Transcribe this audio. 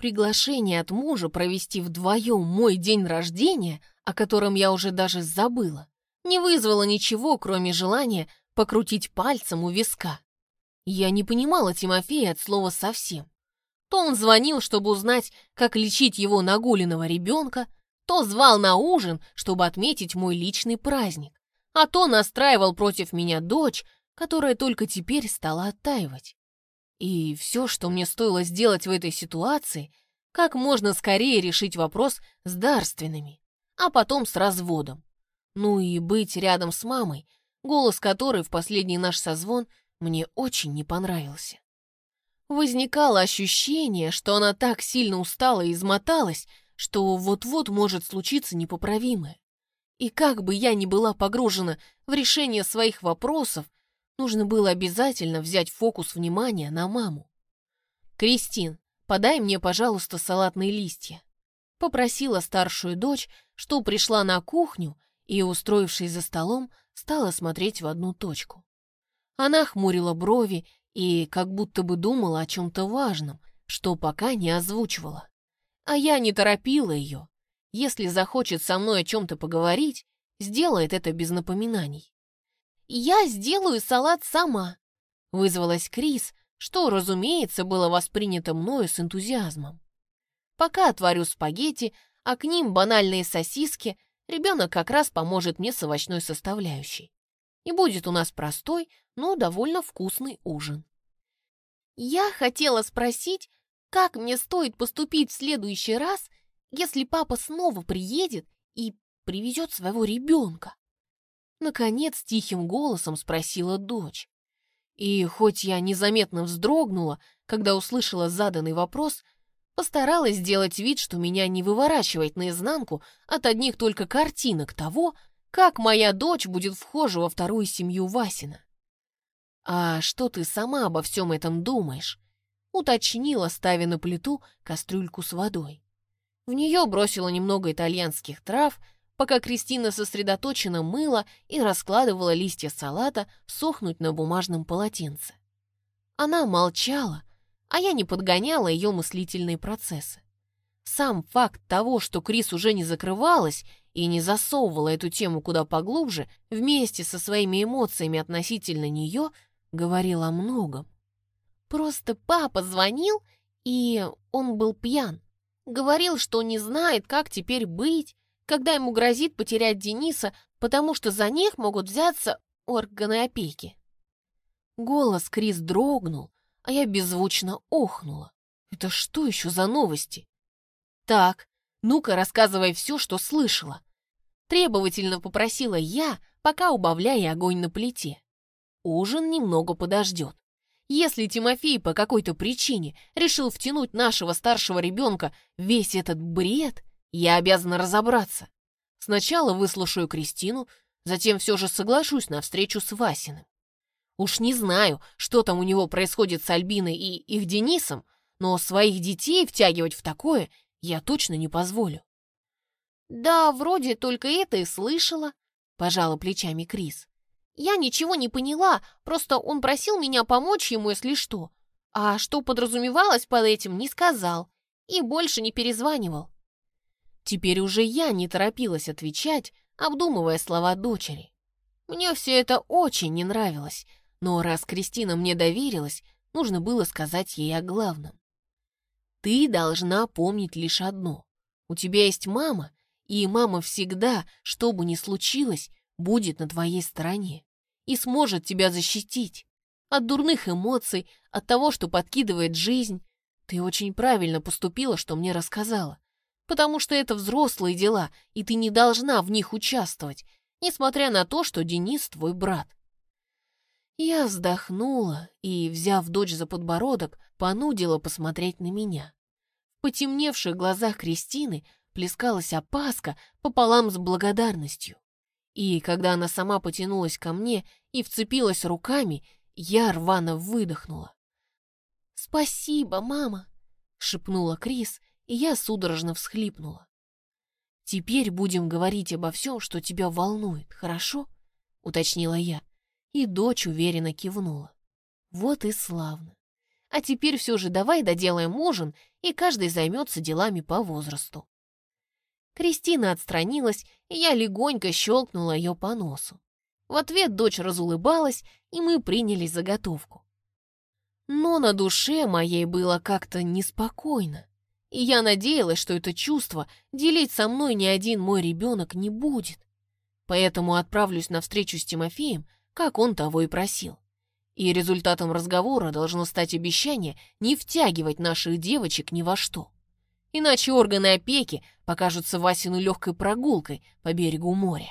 Приглашение от мужа провести вдвоем мой день рождения, о котором я уже даже забыла, не вызвало ничего, кроме желания покрутить пальцем у виска. Я не понимала Тимофея от слова совсем. То он звонил, чтобы узнать, как лечить его нагуленного ребенка, то звал на ужин, чтобы отметить мой личный праздник, а то настраивал против меня дочь, которая только теперь стала оттаивать. И все, что мне стоило сделать в этой ситуации, как можно скорее решить вопрос с дарственными, а потом с разводом. Ну и быть рядом с мамой, голос которой в последний наш созвон мне очень не понравился. Возникало ощущение, что она так сильно устала и измоталась, что вот-вот может случиться непоправимое. И как бы я ни была погружена в решение своих вопросов, нужно было обязательно взять фокус внимания на маму. «Кристин, подай мне, пожалуйста, салатные листья», попросила старшую дочь, что пришла на кухню и, устроившись за столом, стала смотреть в одну точку. Она хмурила брови и как будто бы думала о чем-то важном, что пока не озвучивала. А я не торопила ее. Если захочет со мной о чем-то поговорить, сделает это без напоминаний. «Я сделаю салат сама», — вызвалась Крис, что, разумеется, было воспринято мною с энтузиазмом. Пока отварю спагетти, а к ним банальные сосиски, ребенок как раз поможет мне с овощной составляющей. И будет у нас простой, но довольно вкусный ужин. Я хотела спросить, как мне стоит поступить в следующий раз, если папа снова приедет и привезет своего ребенка? Наконец тихим голосом спросила дочь. И хоть я незаметно вздрогнула, когда услышала заданный вопрос, постаралась сделать вид, что меня не выворачивает наизнанку от одних только картинок того, как моя дочь будет вхожа во вторую семью Васина. «А что ты сама обо всем этом думаешь?» уточнила, ставя на плиту кастрюльку с водой. В нее бросила немного итальянских трав, пока Кристина сосредоточенно мыла и раскладывала листья салата сохнуть на бумажном полотенце. Она молчала, а я не подгоняла ее мыслительные процессы. Сам факт того, что Крис уже не закрывалась и не засовывала эту тему куда поглубже, вместе со своими эмоциями относительно нее, говорил о многом. Просто папа звонил, и он был пьян. Говорил, что не знает, как теперь быть, когда ему грозит потерять Дениса, потому что за них могут взяться органы опеки. Голос Крис дрогнул, а я беззвучно охнула. Это что еще за новости? Так, ну-ка рассказывай все, что слышала. Требовательно попросила я, пока убавляя огонь на плите. Ужин немного подождет. Если Тимофей по какой-то причине решил втянуть нашего старшего ребенка весь этот бред, я обязана разобраться. Сначала выслушаю Кристину, затем все же соглашусь на встречу с Васиным. Уж не знаю, что там у него происходит с Альбиной и их Денисом, но своих детей втягивать в такое я точно не позволю. «Да, вроде только это и слышала», — пожала плечами Крис. Я ничего не поняла, просто он просил меня помочь ему, если что. А что подразумевалось под этим, не сказал. И больше не перезванивал. Теперь уже я не торопилась отвечать, обдумывая слова дочери. Мне все это очень не нравилось, но раз Кристина мне доверилась, нужно было сказать ей о главном. Ты должна помнить лишь одно. У тебя есть мама, и мама всегда, что бы ни случилось, будет на твоей стороне и сможет тебя защитить. От дурных эмоций, от того, что подкидывает жизнь. Ты очень правильно поступила, что мне рассказала. Потому что это взрослые дела, и ты не должна в них участвовать, несмотря на то, что Денис твой брат. Я вздохнула и, взяв дочь за подбородок, понудила посмотреть на меня. В потемневших глазах Кристины плескалась опаска пополам с благодарностью. И когда она сама потянулась ко мне и вцепилась руками, я рвано выдохнула. «Спасибо, мама!» — шепнула Крис, и я судорожно всхлипнула. «Теперь будем говорить обо всем, что тебя волнует, хорошо?» — уточнила я, и дочь уверенно кивнула. «Вот и славно. А теперь все же давай доделаем ужин, и каждый займется делами по возрасту. Кристина отстранилась, и я легонько щелкнула ее по носу. В ответ дочь разулыбалась, и мы принялись заготовку. Но на душе моей было как-то неспокойно, и я надеялась, что это чувство делить со мной ни один мой ребенок не будет. Поэтому отправлюсь на встречу с Тимофеем, как он того и просил. И результатом разговора должно стать обещание не втягивать наших девочек ни во что. Иначе органы опеки покажутся Васину легкой прогулкой по берегу моря.